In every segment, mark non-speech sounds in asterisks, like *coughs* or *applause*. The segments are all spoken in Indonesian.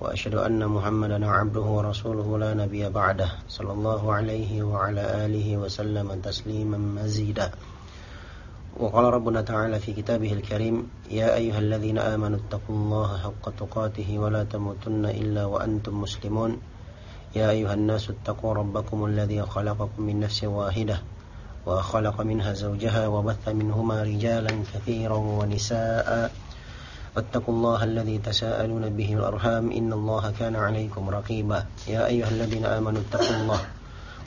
وأشهد أن محمدا عبده ورسوله لا نبي بعده صلى الله عليه وعلى آله وسلم تسليما مزيدا. وقال ربنا تعالى في كتابه الكريم يا أيها الذين آمنوا اتقوا الله حق تقاته ولا تموتن إلا وأنتم مسلمون. يا أيها الناس اتقوا ربكم الذي خلقكم من نفس واحدة وخلق منها زوجها وبث منهما رجالا كثيرا ونساء واتقوا الله الذي تساءلون به الأرحام إن الله كان عليكم رقيبا. يا أيها الذين آمنوا اتقوا الله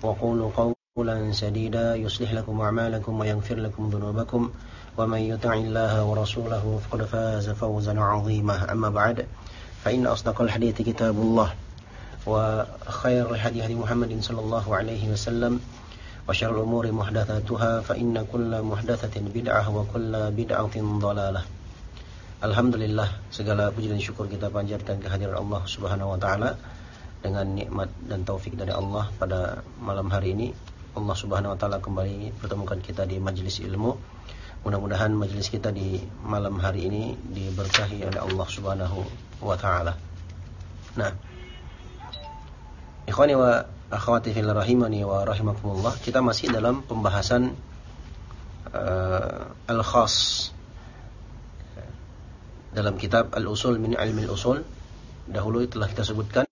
وقولوا قولا سديدا يصلح لكم أعمالكم ويغفر لكم ذنوبكم ومن يطع الله ورسوله فقد فاز فوزا عظيما. أما بعد فإن أصدق الحديث كتاب الله وخير الهدي هدي محمد صلى الله عليه وسلم وشر الأمور محدثاتها فإن كل محدثة بدعة وكل بدعة ضلالة. Alhamdulillah segala puji dan syukur kita panjatkan kehadiran Allah Subhanahu wa taala dengan nikmat dan taufik dari Allah pada malam hari ini Allah Subhanahu wa taala kembali pertemukan kita di majelis ilmu. Mudah-mudahan majelis kita di malam hari ini diberkahi oleh Allah Subhanahu wa taala. Nah, Ikhwani wa akhwati fil rahimani wa rahimakumullah, kita masih dalam pembahasan uh, al-khas dalam kitab Al-Usul min Ilmi Al-Usul dahulu telah kita sebutkan.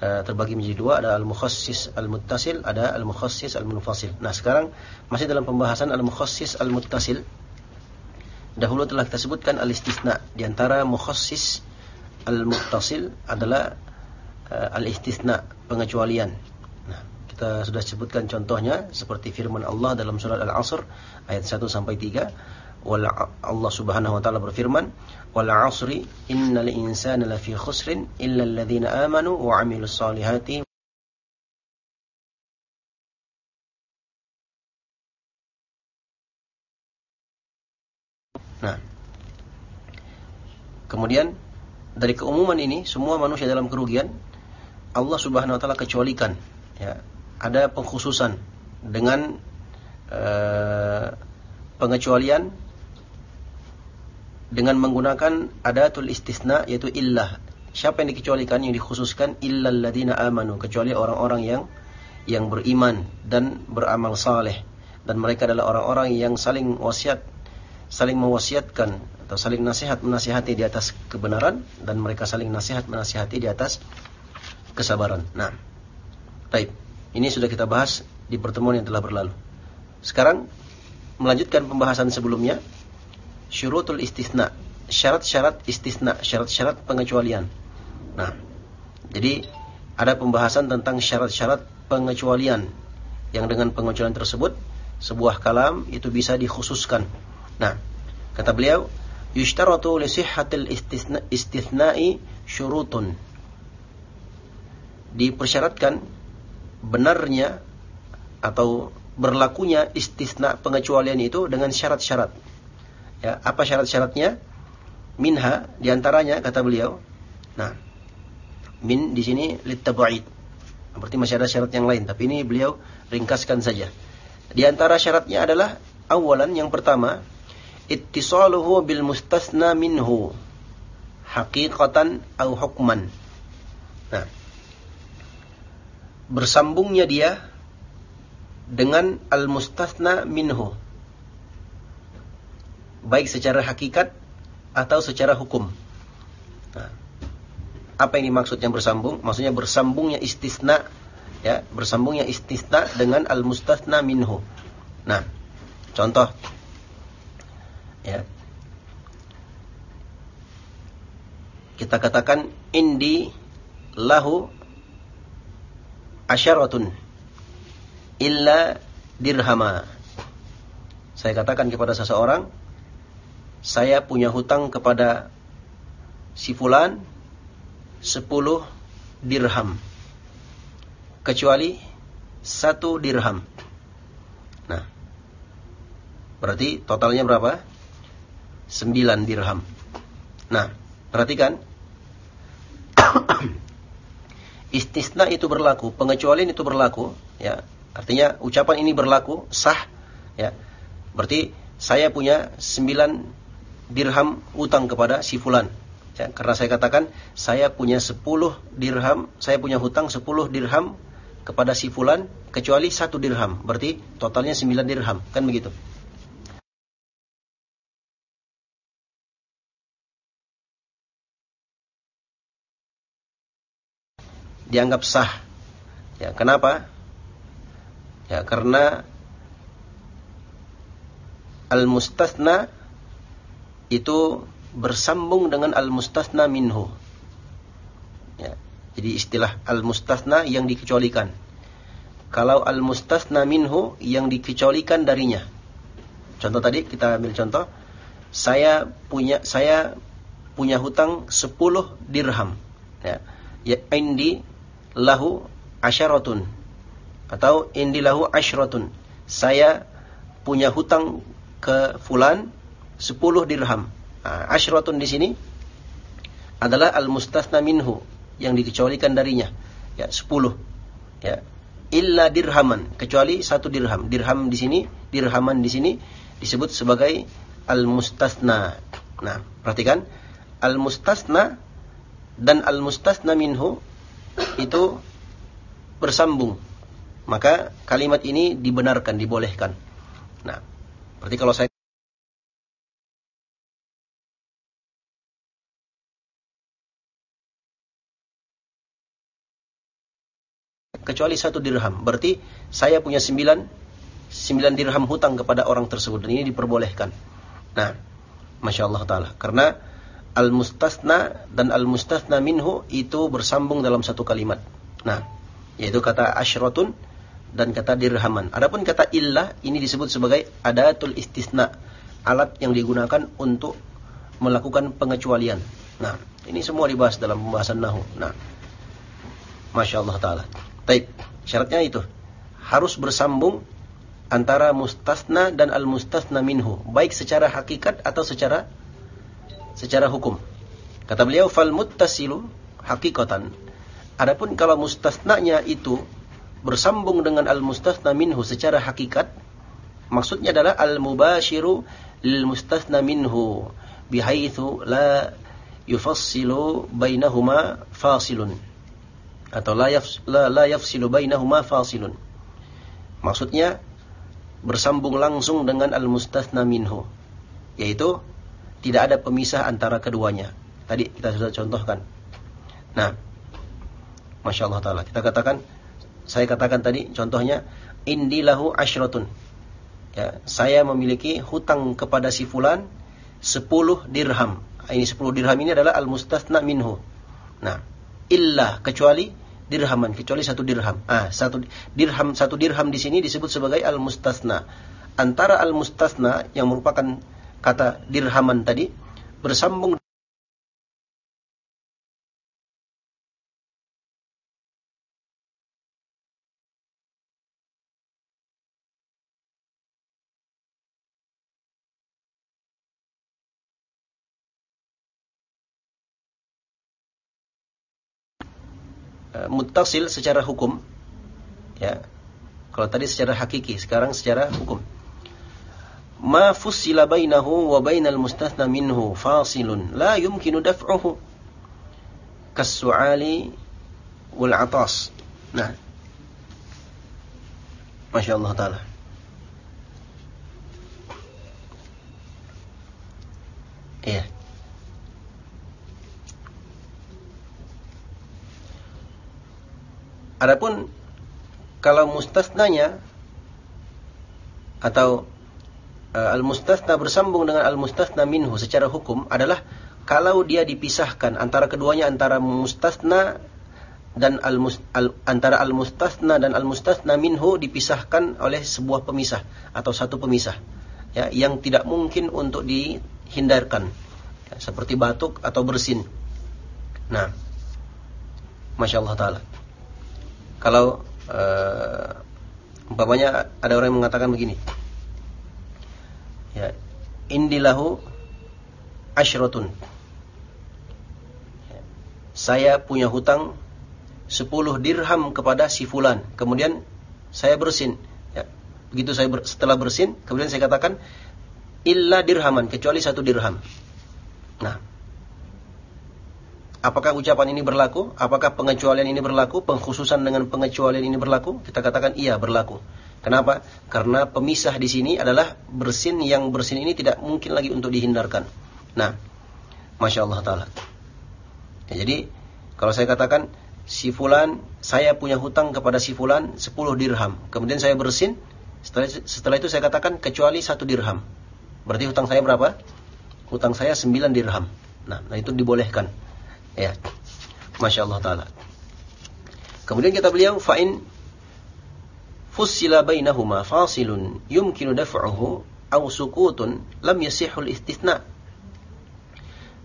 Uh, terbagi menjadi dua. Ada al-mukhassis al-muttasil ada al-mukhassis al-munfasil. Nah sekarang masih dalam pembahasan al-mukhassis al-muttasil. Dahulu telah kita sebutkan al-istisna. Di antara mukhassis al-muttasil adalah uh, al-istisna pengecualian kita sudah sebutkan contohnya seperti firman Allah dalam surat Al-Asr ayat 1 sampai 3 wal Allah Subhanahu wa taala berfirman wal 'asri innal insana lafi khusrin illa alladhina amanu wa 'amilus solihati Nah. Kemudian dari keumuman ini semua manusia dalam kerugian Allah Subhanahu wa taala kecualikan ya ada pengkhususan dengan uh, pengecualian dengan menggunakan adatul istisna yaitu illah. Siapa yang dikecualikan yang dikhususkan illal ladina amanu kecuali orang-orang yang yang beriman dan beramal saleh dan mereka adalah orang-orang yang saling wasiat saling mewasiatkan atau saling nasihat menasihati di atas kebenaran dan mereka saling nasihat menasihati di atas kesabaran. Nah, baik. Ini sudah kita bahas di pertemuan yang telah berlalu. Sekarang melanjutkan pembahasan sebelumnya syurutul istisna, syarat-syarat istisna, syarat-syarat pengecualian. Nah, jadi ada pembahasan tentang syarat-syarat pengecualian yang dengan pengecualian tersebut sebuah kalam itu bisa dikhususkan. Nah, kata beliau, yushtaratu li sihhatil istithna'i syurutun. Dipersyaratkan benarnya atau berlakunya istisna pengecualian itu dengan syarat-syarat. Ya, apa syarat-syaratnya? Minha di antaranya kata beliau. Nah, min di sini litab'id. Berarti masih ada syarat yang lain, tapi ini beliau ringkaskan saja. Di antara syaratnya adalah awalan yang pertama, ittisaluhu bil mustasna minhu haqiqatan au hukman. Nah, bersambungnya dia dengan al-mustasna minhu. Baik secara hakikat atau secara hukum. Nah, apa ini maksudnya bersambung? Maksudnya bersambungnya istisna ya, bersambungnya istisna dengan al-mustasna minhu. Nah, contoh ya. Kita katakan indi lahu asyaratun illa dirhama. Saya katakan kepada seseorang, saya punya hutang kepada si fulan 10 dirham. Kecuali satu dirham. Nah, berarti totalnya berapa? Sembilan dirham. Nah, perhatikan. Istisna itu berlaku, pengecualian itu berlaku, ya. Artinya ucapan ini berlaku sah, ya. Berarti saya punya sembilan dirham utang kepada si fulan. Ya, karena saya katakan saya punya sepuluh dirham, saya punya hutang sepuluh dirham kepada si fulan kecuali satu dirham. Berarti totalnya sembilan dirham, kan begitu. Dianggap sah. Ya, kenapa? Ya, karena al-mustasna itu bersambung dengan al-mustasna minhu. Ya, jadi istilah al-mustasna yang dikecualikan. Kalau al-mustasna minhu yang dikecualikan darinya. Contoh tadi kita ambil contoh, saya punya saya punya hutang 10 dirham. Ya, ya indi lahu asyaratun atau indi lahu asyratun. Saya punya hutang ke fulan 10 dirham. Nah, di sini adalah al-mustasna minhu yang dikecualikan darinya. Ya, 10. Ya. Illa dirhaman, kecuali satu dirham. Dirham di sini, dirhaman di sini disebut sebagai al-mustasna. Nah, perhatikan al-mustasna dan al-mustasna minhu itu bersambung. Maka kalimat ini dibenarkan, dibolehkan. Nah, berarti kalau saya kecuali satu dirham. Berarti saya punya sembilan, sembilan dirham hutang kepada orang tersebut. Dan ini diperbolehkan. Nah, Masya Allah Ta'ala. Karena al-mustasna dan al-mustasna minhu itu bersambung dalam satu kalimat. Nah, yaitu kata asyratun dan kata dirhaman. Adapun kata illah ini disebut sebagai adatul istisna, alat yang digunakan untuk melakukan pengecualian. Nah, ini semua dibahas dalam pembahasan nahu. Nah, Masya Allah Ta'ala. Baik, syaratnya itu. Harus bersambung antara mustasna dan al-mustasna minhu. Baik secara hakikat atau secara secara hukum. Kata beliau fal muttasilu hakikatan. Adapun kalau mustasnanya itu bersambung dengan al mustasna minhu secara hakikat, maksudnya adalah al mubashiru lil mustasna minhu bihaitsu la yufassilu bainahuma fasilun atau la, yaf, la, la yafsilu bainahuma fasilun. Maksudnya bersambung langsung dengan al mustasna minhu yaitu tidak ada pemisah antara keduanya. Tadi kita sudah contohkan. Nah, Masya Allah Ta'ala. Kita katakan, saya katakan tadi contohnya, indilahu ashratun. Ya, saya memiliki hutang kepada si fulan 10 dirham. Ini 10 dirham ini adalah al-mustasna minhu. Nah, illa kecuali dirhaman, kecuali satu dirham. Ah, satu dirham satu dirham di sini disebut sebagai al-mustasna. Antara al-mustasna yang merupakan kata dirhaman tadi bersambung eh, mutasil secara hukum ya. Kalau tadi secara hakiki sekarang secara hukum ma fussila bainahu wa bainal mustathna minhu fasilun. La yumkinu daf'uhu. Kasu'ali wal atas. Nah. Masya Allah Ta'ala. Iya. Adapun kalau mustasnanya atau uh, al-mustasna bersambung dengan al-mustasna minhu secara hukum adalah kalau dia dipisahkan antara keduanya antara mustasna dan al, al antara al-mustasna dan al-mustasna minhu dipisahkan oleh sebuah pemisah atau satu pemisah ya yang tidak mungkin untuk dihindarkan ya, seperti batuk atau bersin. Nah, Masya Allah Ta'ala. Kalau uh, umpamanya ada orang yang mengatakan begini. Indilahu ashrotun. Ya, saya punya hutang 10 dirham kepada si fulan. Kemudian saya bersin. Ya, begitu saya ber, setelah bersin, kemudian saya katakan illa dirhaman kecuali satu dirham. Nah, Apakah ucapan ini berlaku? Apakah pengecualian ini berlaku? Pengkhususan dengan pengecualian ini berlaku? Kita katakan iya berlaku. Kenapa? Karena pemisah di sini adalah bersin yang bersin ini tidak mungkin lagi untuk dihindarkan. Nah, masya Allah taala. Ya, jadi kalau saya katakan si fulan saya punya hutang kepada si fulan 10 dirham, kemudian saya bersin, setelah, setelah itu saya katakan kecuali satu dirham. Berarti hutang saya berapa? Hutang saya 9 dirham. Nah, nah itu dibolehkan. Ya. Masya Allah Ta'ala. Kemudian kita beliau, fa'in fussila bainahuma fasilun yumkinu daf'uhu au sukutun lam yasihul istithna.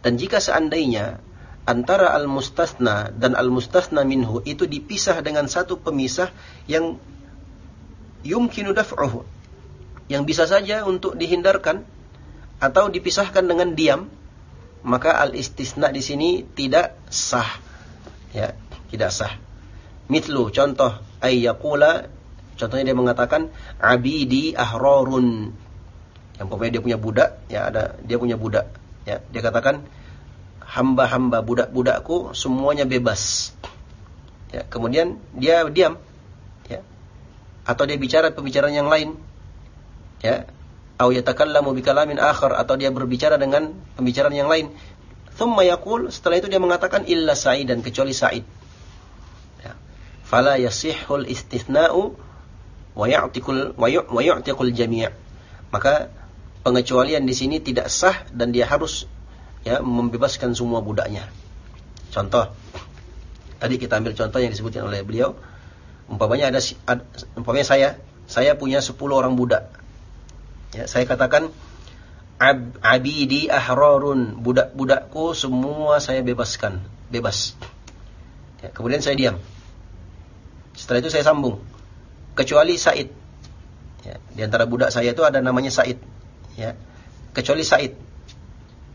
Dan jika seandainya antara al-mustasna dan al-mustasna minhu itu dipisah dengan satu pemisah yang yumkinu daf'uhu yang bisa saja untuk dihindarkan atau dipisahkan dengan diam maka al istisna di sini tidak sah. Ya, tidak sah. Mitlu contoh ayyakula contohnya dia mengatakan abidi ahrorun. Yang pokoknya dia punya budak, ya ada dia punya budak, ya. Dia katakan hamba-hamba budak-budakku semuanya bebas. Ya, kemudian dia diam, ya. Atau dia bicara pembicaraan yang lain. Ya, atau yatakallamu bikalamin akhar atau dia berbicara dengan pembicaraan yang lain. Thumma yaqul setelah itu dia mengatakan illa Sa'id dan kecuali Sa'id. Ya. Fala yasihhul istithna'u wa wa jami'. Maka pengecualian di sini tidak sah dan dia harus ya membebaskan semua budaknya. Contoh tadi kita ambil contoh yang disebutkan oleh beliau umpamanya ada umpamanya saya saya punya 10 orang budak Ya, saya katakan Ab, abidi ahrarun, budak-budakku semua saya bebaskan, bebas. Ya, kemudian saya diam. Setelah itu saya sambung. Kecuali Said. Ya, di antara budak saya itu ada namanya Said. Ya, kecuali Said.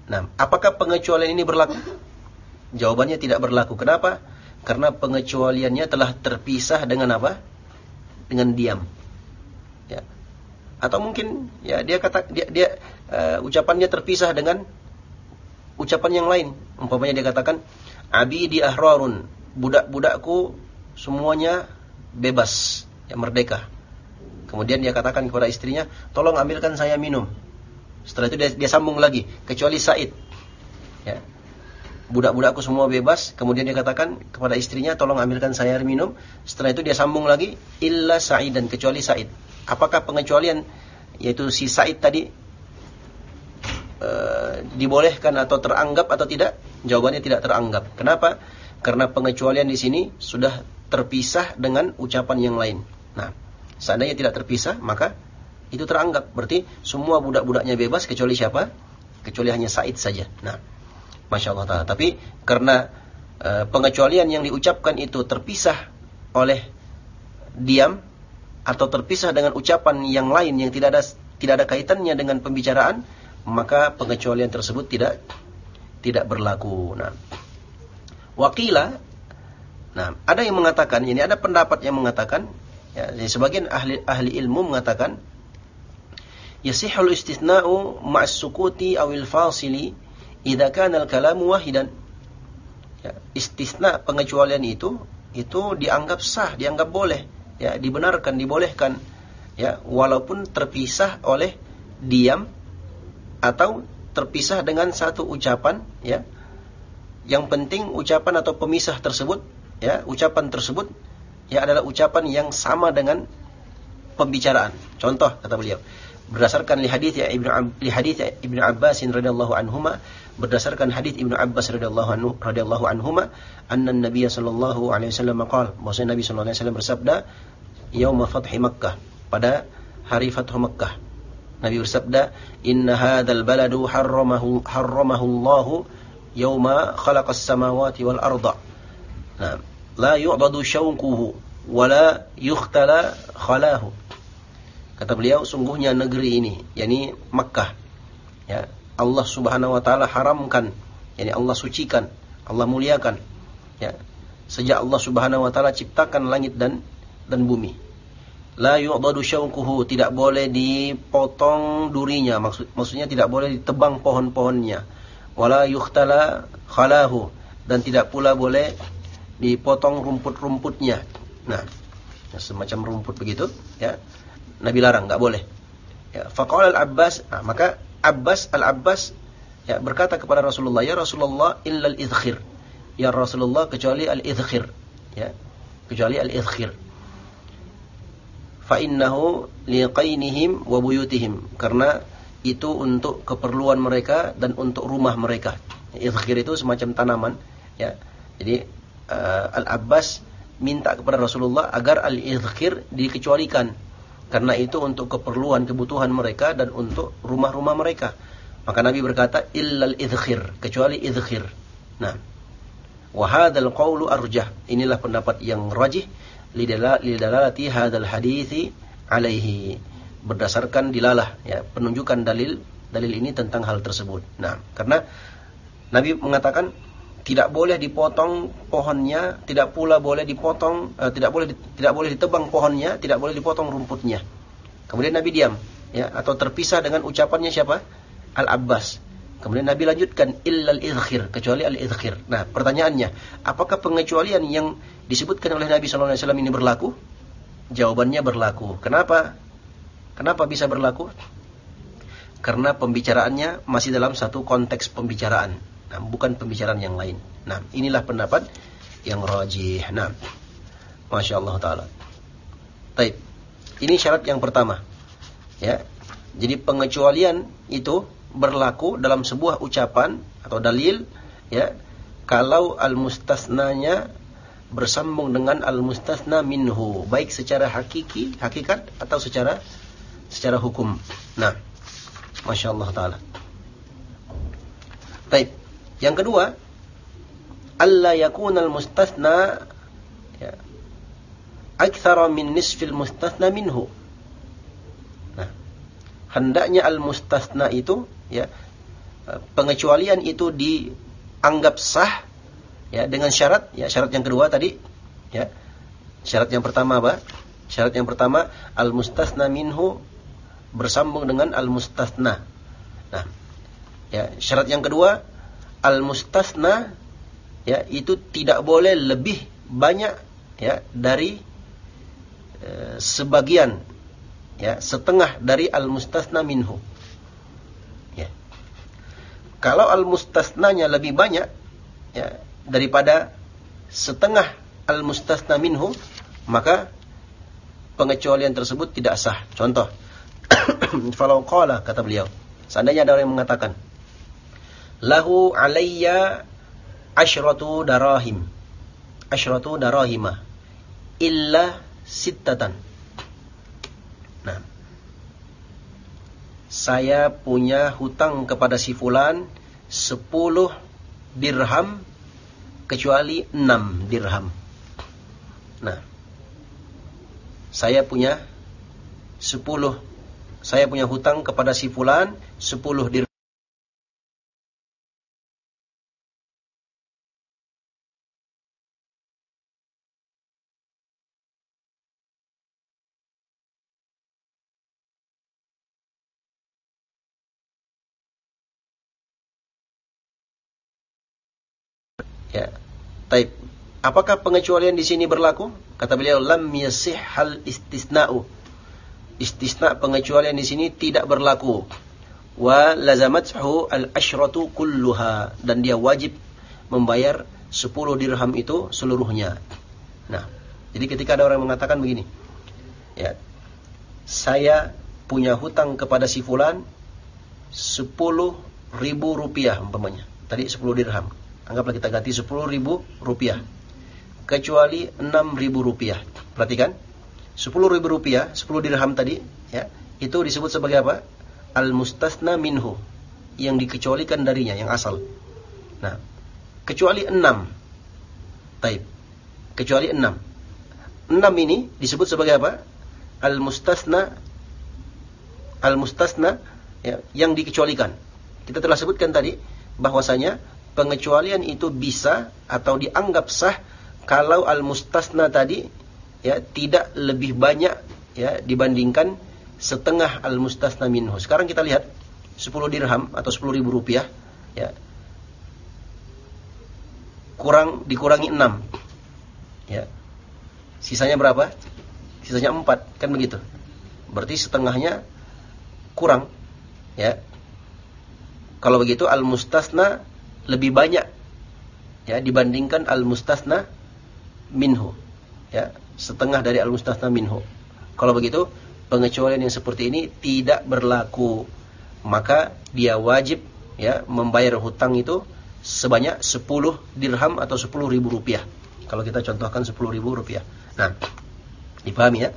Nah, apakah pengecualian ini berlaku? Jawabannya tidak berlaku. Kenapa? Karena pengecualiannya telah terpisah dengan apa? Dengan diam atau mungkin ya dia kata dia, dia uh, ucapannya terpisah dengan ucapan yang lain umpamanya dia katakan abi di ahrarun budak-budakku semuanya bebas ya merdeka kemudian dia katakan kepada istrinya tolong ambilkan saya minum setelah itu dia, dia sambung lagi kecuali Said ya budak-budakku semua bebas kemudian dia katakan kepada istrinya tolong ambilkan saya air minum setelah itu dia sambung lagi illa Said dan kecuali Said apakah pengecualian yaitu si Said tadi e, dibolehkan atau teranggap atau tidak? Jawabannya tidak teranggap. Kenapa? Karena pengecualian di sini sudah terpisah dengan ucapan yang lain. Nah, seandainya tidak terpisah, maka itu teranggap. Berarti semua budak-budaknya bebas kecuali siapa? Kecuali hanya Said saja. Nah, masya Allah taala. Tapi karena e, pengecualian yang diucapkan itu terpisah oleh diam, atau terpisah dengan ucapan yang lain yang tidak ada tidak ada kaitannya dengan pembicaraan, maka pengecualian tersebut tidak tidak berlaku. Nah, wakila, nah ada yang mengatakan ini ada pendapat yang mengatakan, ya, sebagian ahli ahli ilmu mengatakan, yasihul istithna'u ma'as sukuti awil fasili idza kana al-kalamu wahidan. Ya, istisna pengecualian itu itu dianggap sah, dianggap boleh ya dibenarkan dibolehkan ya walaupun terpisah oleh diam atau terpisah dengan satu ucapan ya yang penting ucapan atau pemisah tersebut ya ucapan tersebut ya adalah ucapan yang sama dengan pembicaraan contoh kata beliau berdasarkan li hadis ya Ibnu li hadis ya Ibnu Abbas radhiyallahu anhuma berdasarkan hadis Ibnu Abbas radhiyallahu anhu radhiyallahu anhuma anna Nabi sallallahu alaihi wasallam qaal bahwa Nabi sallallahu alaihi wasallam bersabda yauma fathi Makkah pada hari Fathu Makkah. Nabi bersabda, "Inna hadzal baladu harramahu harramahu Allah yauma khalaqas samawati wal arda." Nah, la yu'dadu syauquhu wa la yukhtala khalahu. Kata beliau, sungguhnya negeri ini, yakni Makkah, ya, Allah Subhanahu wa taala haramkan, yakni Allah sucikan, Allah muliakan, ya. Sejak Allah Subhanahu wa taala ciptakan langit dan dan bumi. La yu'dadu syauquhu, tidak boleh dipotong durinya, maksud maksudnya tidak boleh ditebang pohon-pohonnya. Wala yukhtala khalahu dan tidak pula boleh dipotong rumput-rumputnya. Nah, semacam rumput begitu, ya. Nabi larang, nggak boleh. Ya, faqala al-Abbas, nah, maka Abbas al-Abbas ya berkata kepada Rasulullah, "Ya Rasulullah, illa al-idkhir." Ya Rasulullah kecuali al-idkhir, ya. Kecuali al-idkhir. Fa innahu liqainihim wa buyutihim, karena itu untuk keperluan mereka dan untuk rumah mereka. Idkhir itu semacam tanaman, ya. Jadi uh, Al-Abbas minta kepada Rasulullah agar al-idkhir dikecualikan karena itu untuk keperluan kebutuhan mereka dan untuk rumah-rumah mereka. Maka Nabi berkata illal idkhir, kecuali idkhir. Nah, wa hadzal qawlu arjah. Inilah pendapat yang rajih lidalalati hadzal hadithi alaihi berdasarkan dilalah ya penunjukan dalil dalil ini tentang hal tersebut. Nah, karena Nabi mengatakan tidak boleh dipotong pohonnya, tidak pula boleh dipotong, uh, tidak boleh tidak boleh ditebang pohonnya, tidak boleh dipotong rumputnya. Kemudian Nabi diam, ya, atau terpisah dengan ucapannya siapa? Al Abbas. Kemudian Nabi lanjutkan illal idkhir, kecuali al idkhir. Nah, pertanyaannya, apakah pengecualian yang disebutkan oleh Nabi SAW ini berlaku? Jawabannya berlaku. Kenapa? Kenapa bisa berlaku? Karena pembicaraannya masih dalam satu konteks pembicaraan Nah, bukan pembicaraan yang lain. Nah, inilah pendapat yang rajih. Nah, Masya Allah Ta'ala. Taib. Ini syarat yang pertama. Ya. Jadi pengecualian itu berlaku dalam sebuah ucapan atau dalil ya kalau al-mustasnanya bersambung dengan al-mustasna minhu baik secara hakiki hakikat atau secara secara hukum. Nah, masya Allah taala. Baik. Yang kedua, alla yakunal mustasna ya, aktsara min nisfil mustasna minhu. Nah, hendaknya al mustasna itu ya pengecualian itu dianggap sah ya dengan syarat ya syarat yang kedua tadi ya. Syarat yang pertama apa? Syarat yang pertama al mustasna minhu bersambung dengan al mustasna. Nah, ya syarat yang kedua al-mustasna ya itu tidak boleh lebih banyak ya dari e, sebagian ya setengah dari al-mustasna minhu. Ya. Kalau al-mustasnanya lebih banyak ya daripada setengah al-mustasna minhu maka pengecualian tersebut tidak sah. Contoh *coughs* kalau qala kata beliau seandainya ada orang yang mengatakan lahu alayya asyratu darahim. Asyratu darahima illa sittatan. Nah. Saya punya hutang kepada si fulan 10 dirham kecuali 6 dirham. Nah. Saya punya 10 saya punya hutang kepada si fulan 10 dirham Taib. Apakah pengecualian di sini berlaku? Kata beliau, lam yasih hal istisna'u. Istisna pengecualian di sini tidak berlaku. Wa lazamathu al-asyratu kulluha. Dan dia wajib membayar 10 dirham itu seluruhnya. Nah, jadi ketika ada orang mengatakan begini. Ya. Saya punya hutang kepada si fulan 10 ribu rupiah umpamanya. Tadi 10 dirham anggaplah kita ganti 10 ribu rupiah. Kecuali 6 ribu rupiah. Perhatikan. 10 ribu rupiah 10 dirham tadi ya itu disebut sebagai apa? Al mustasna minhu. Yang dikecualikan darinya yang asal. Nah kecuali 6 taib. Kecuali enam. Enam ini disebut sebagai apa? Al-mustasna al-mustasna ya, yang dikecualikan. Kita telah sebutkan tadi bahwasanya pengecualian itu bisa atau dianggap sah kalau al-mustasna tadi ya tidak lebih banyak ya dibandingkan setengah al-mustasna minhu. Sekarang kita lihat 10 dirham atau 10 ribu rupiah ya. Kurang dikurangi 6 ya. Sisanya berapa? Sisanya 4 kan begitu. Berarti setengahnya kurang ya. Kalau begitu al mustasna lebih banyak ya dibandingkan al mustasna minhu ya setengah dari al mustasna minhu kalau begitu pengecualian yang seperti ini tidak berlaku maka dia wajib ya membayar hutang itu sebanyak 10 dirham atau 10 ribu rupiah. Kalau kita contohkan 10 ribu rupiah. Nah, dipahami ya?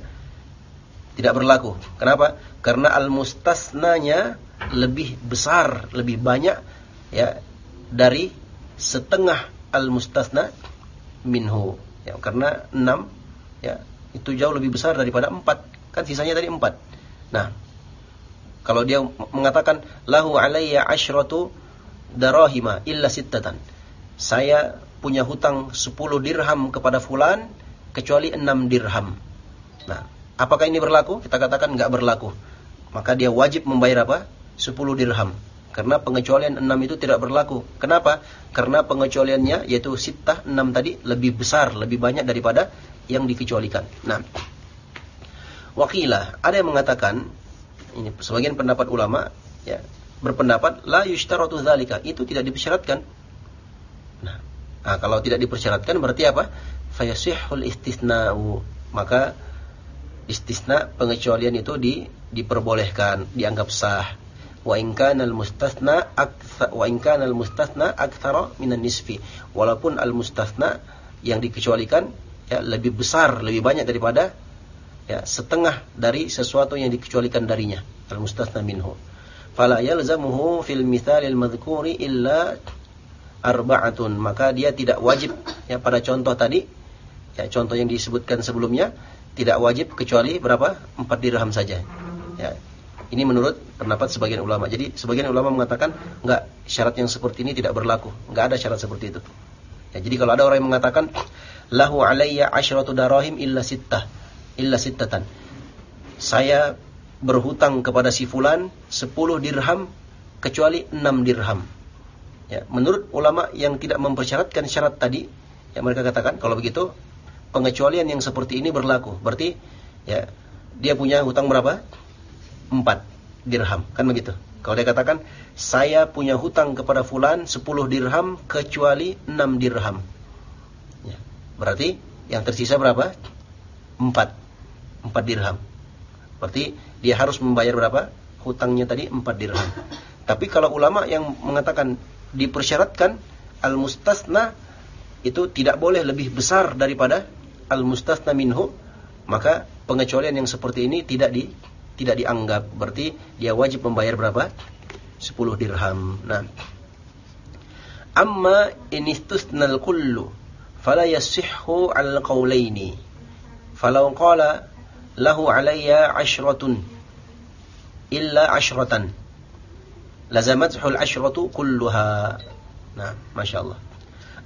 Tidak berlaku. Kenapa? Karena al-mustasnanya lebih besar, lebih banyak ya dari setengah al-mustasna minhu. Ya, karena 6 ya itu jauh lebih besar daripada 4. Kan sisanya tadi 4. Nah, kalau dia mengatakan lahu alayya asyratu darahima illa sittatan. Saya punya hutang 10 dirham kepada fulan kecuali 6 dirham. Nah, apakah ini berlaku? Kita katakan enggak berlaku. Maka dia wajib membayar apa? 10 dirham. Karena pengecualian 6 itu tidak berlaku. Kenapa? Karena pengecualiannya yaitu sittah 6 tadi lebih besar, lebih banyak daripada yang dikecualikan. Nah, wakilah ada yang mengatakan ini sebagian pendapat ulama ya berpendapat la yushtaratu dzalika. Itu tidak dipersyaratkan. Nah, nah kalau tidak dipersyaratkan berarti apa? Fayasihul istisna'u maka istisna pengecualian itu di diperbolehkan dianggap sah wa in kana al mustasna akthar wa in kana al mustasna aktsara minan nisfi. Walaupun al mustasna yang dikecualikan ya lebih besar lebih banyak daripada ya setengah dari sesuatu yang dikecualikan darinya al-mustasna minhu. Fala yalzamuhu fil mithalil madhkuri illa arba'atun. Maka dia tidak wajib ya pada contoh tadi ya contoh yang disebutkan sebelumnya tidak wajib kecuali berapa? Empat dirham saja. Ya ini menurut pendapat sebagian ulama jadi sebagian ulama mengatakan enggak syarat yang seperti ini tidak berlaku enggak ada syarat seperti itu ya jadi kalau ada orang yang mengatakan lahu alayya asyratu darahim illa sittah illa sittatan. Saya berhutang kepada si fulan 10 dirham kecuali 6 dirham. Ya, menurut ulama yang tidak mempersyaratkan syarat tadi, ya mereka katakan kalau begitu pengecualian yang seperti ini berlaku. Berarti ya dia punya hutang berapa? 4 dirham, kan begitu. Kalau dia katakan saya punya hutang kepada fulan 10 dirham kecuali 6 dirham. Ya, berarti yang tersisa berapa? 4 4 dirham. Berarti dia harus membayar berapa? Hutangnya tadi 4 dirham. Tapi kalau ulama yang mengatakan dipersyaratkan al-mustasna itu tidak boleh lebih besar daripada al-mustasna minhu, maka pengecualian yang seperti ini tidak di tidak dianggap. Berarti dia wajib membayar berapa? 10 dirham. Nah, amma inistusnal kullu fala yasihhu al-qawlaini. Falau qala lahu alayya ashratun illa ashratan lazamathul ashratu kulluha nah Masya Allah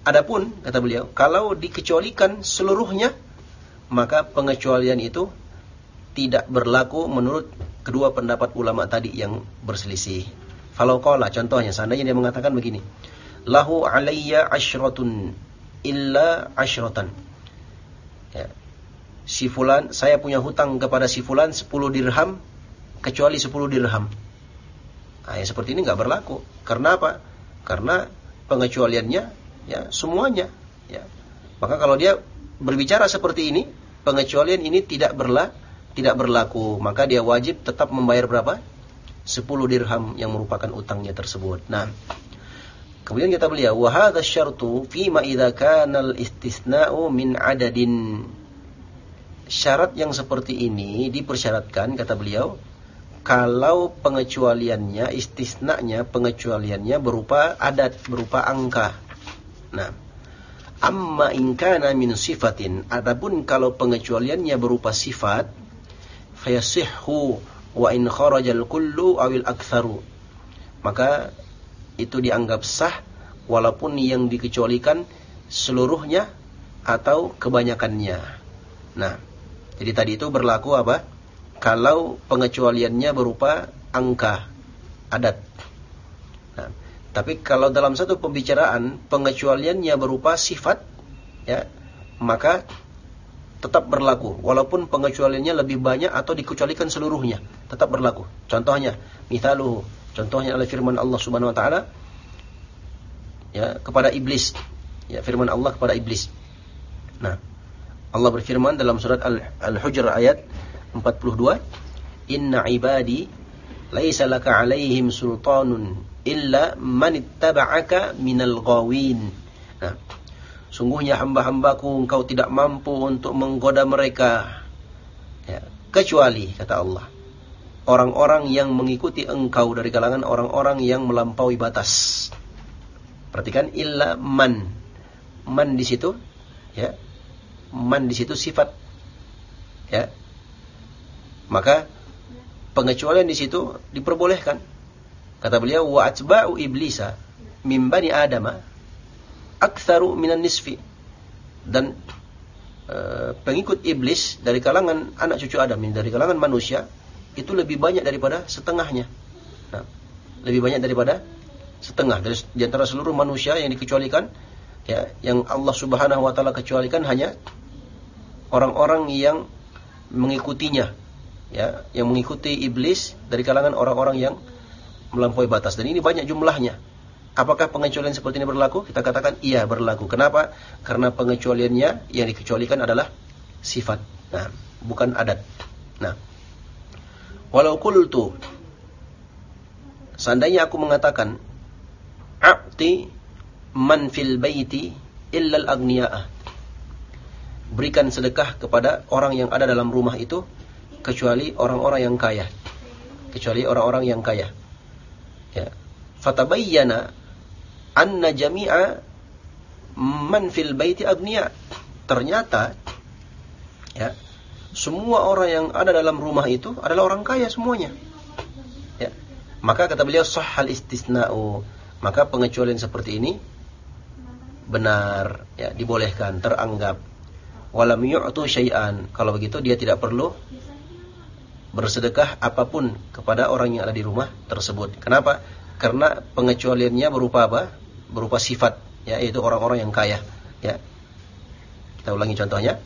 adapun kata beliau kalau dikecualikan seluruhnya maka pengecualian itu tidak berlaku menurut kedua pendapat ulama tadi yang berselisih kalau qala contohnya seandainya dia mengatakan begini lahu alayya ashratun illa ashratan ya, si fulan, saya punya hutang kepada si fulan 10 dirham kecuali 10 dirham. Nah, yang seperti ini nggak berlaku. Karena apa? Karena pengecualiannya ya semuanya ya. Maka kalau dia berbicara seperti ini, pengecualian ini tidak berla tidak berlaku, maka dia wajib tetap membayar berapa? 10 dirham yang merupakan utangnya tersebut. Nah, kemudian kita beliau wa hadha syartu fi ma idza kana al-istisna'u min adadin syarat yang seperti ini dipersyaratkan kata beliau kalau pengecualiannya istisnanya pengecualiannya berupa adat berupa angka. Nah, Amma in kana min sifatin, adapun kalau pengecualiannya berupa sifat, fayasihhu wa in kharajal kullu awil aktharu. Maka itu dianggap sah walaupun yang dikecualikan seluruhnya atau kebanyakannya. Nah, jadi tadi itu berlaku apa? Kalau pengecualiannya berupa angka, adat. Nah, tapi kalau dalam satu pembicaraan pengecualiannya berupa sifat, ya, maka tetap berlaku. Walaupun pengecualiannya lebih banyak atau dikecualikan seluruhnya tetap berlaku. Contohnya mithaluhu. Contohnya adalah firman Allah Subhanahu wa taala ya kepada iblis. Ya firman Allah kepada iblis. Nah Allah berfirman dalam surat Al-Hujr ayat 42 inna ibadi laisa laka alaihim sultanun illa man ittaba'aka minal ghawin. Nah Sungguhnya hamba-hambaku engkau tidak mampu untuk menggoda mereka. Ya, kecuali, kata Allah. Orang-orang yang mengikuti engkau dari kalangan orang-orang yang melampaui batas. Perhatikan illa man. Man di situ, ya. Man di situ sifat. Ya. Maka pengecualian di situ diperbolehkan. Kata beliau wa atba'u iblisa min bani adama aktsaru minan nisfi. Dan uh, pengikut iblis dari kalangan anak cucu Adam dari kalangan manusia itu lebih banyak daripada setengahnya. Nah, lebih banyak daripada setengah. Dari di antara seluruh manusia yang dikecualikan ya yang Allah Subhanahu wa taala kecualikan hanya orang-orang yang mengikutinya ya yang mengikuti iblis dari kalangan orang-orang yang melampaui batas. Dan ini banyak jumlahnya Apakah pengecualian seperti ini berlaku? Kita katakan iya berlaku. Kenapa? Karena pengecualiannya yang dikecualikan adalah sifat. Nah, bukan adat. Nah, walau kultu seandainya aku mengatakan a'ti man fil baiti illa al-aghniya'ah. Berikan sedekah kepada orang yang ada dalam rumah itu kecuali orang-orang yang kaya. Kecuali orang-orang yang kaya. Ya. Fatabayyana anna jami'a man fil baiti agniya. Ternyata ya, semua orang yang ada dalam rumah itu adalah orang kaya semuanya. Ya. Maka kata beliau sahal istisna'u. Maka pengecualian seperti ini benar, ya, dibolehkan, teranggap. Walam yu'tu syai'an. Kalau begitu dia tidak perlu bersedekah apa pun kepada orang yang ada di rumah tersebut. Kenapa? Karena pengecualiannya berupa apa? Berupa sifat ya yaitu orang-orang yang kaya. Ya. Kita ulangi contohnya.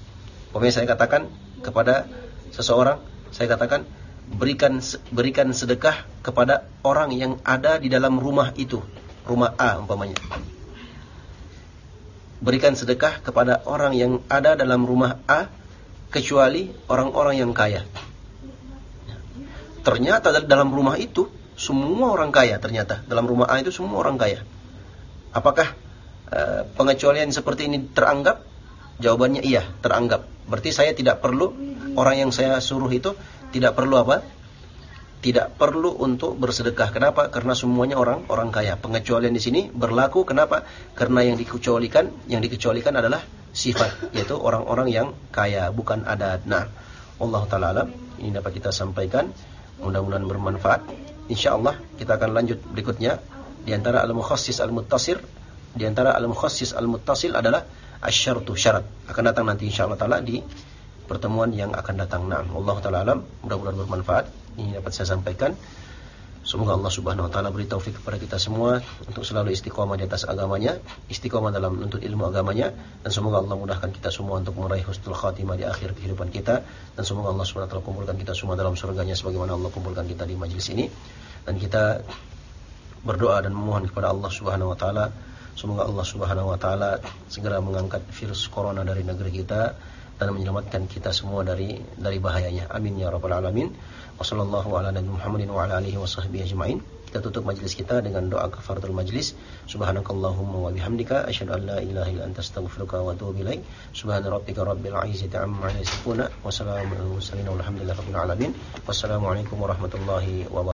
Pokoknya saya katakan kepada seseorang saya katakan berikan berikan sedekah kepada orang yang ada di dalam rumah itu. Rumah A umpamanya. Berikan sedekah kepada orang yang ada dalam rumah A kecuali orang-orang yang kaya. Ternyata dalam rumah itu semua orang kaya ternyata. Dalam rumah A itu semua orang kaya Apakah uh, pengecualian seperti ini teranggap? Jawabannya iya, teranggap. Berarti saya tidak perlu orang yang saya suruh itu tidak perlu apa? Tidak perlu untuk bersedekah. Kenapa? Karena semuanya orang orang kaya. Pengecualian di sini berlaku kenapa? Karena yang dikecualikan, yang dikecualikan adalah sifat, yaitu orang-orang yang kaya, bukan adat. Nah, Allah taala alam, ini dapat kita sampaikan. Mudah-mudahan bermanfaat. Insya Allah kita akan lanjut berikutnya di antara al-mukhassis al-muttasir, di antara al-mukhassis al-muttasil adalah asyartu syarat. Akan datang nanti insyaallah taala di pertemuan yang akan datang. Nah, Allah taala alam, mudah-mudahan bermanfaat. Ini dapat saya sampaikan. Semoga Allah Subhanahu wa taala beri taufik kepada kita semua untuk selalu istiqomah di atas agamanya, istiqomah dalam menuntut ilmu agamanya dan semoga Allah mudahkan kita semua untuk meraih husnul khatimah di akhir kehidupan kita dan semoga Allah Subhanahu wa taala kumpulkan kita semua dalam surganya sebagaimana Allah kumpulkan kita di majlis ini dan kita berdoa dan memohon kepada Allah Subhanahu wa taala semoga Allah Subhanahu wa taala segera mengangkat virus corona dari negeri kita dan menyelamatkan kita semua dari dari bahayanya. Amin ya rabbal alamin. Wassallallahu ala nabi Muhammadin wa ala alihi washabbihi ajmain. Kita tutup majlis kita dengan doa kafaratul majlis. Subhanakallahumma wa bihamdika asyhadu an la ilaha illa anta astaghfiruka wa atubu ilaik. Subhana rabbika rabbil izzati amma yasifun wa salamun alal mursalin walhamdulillahi rabbil alamin. Wassalamualaikum warahmatullahi wabarakatuh.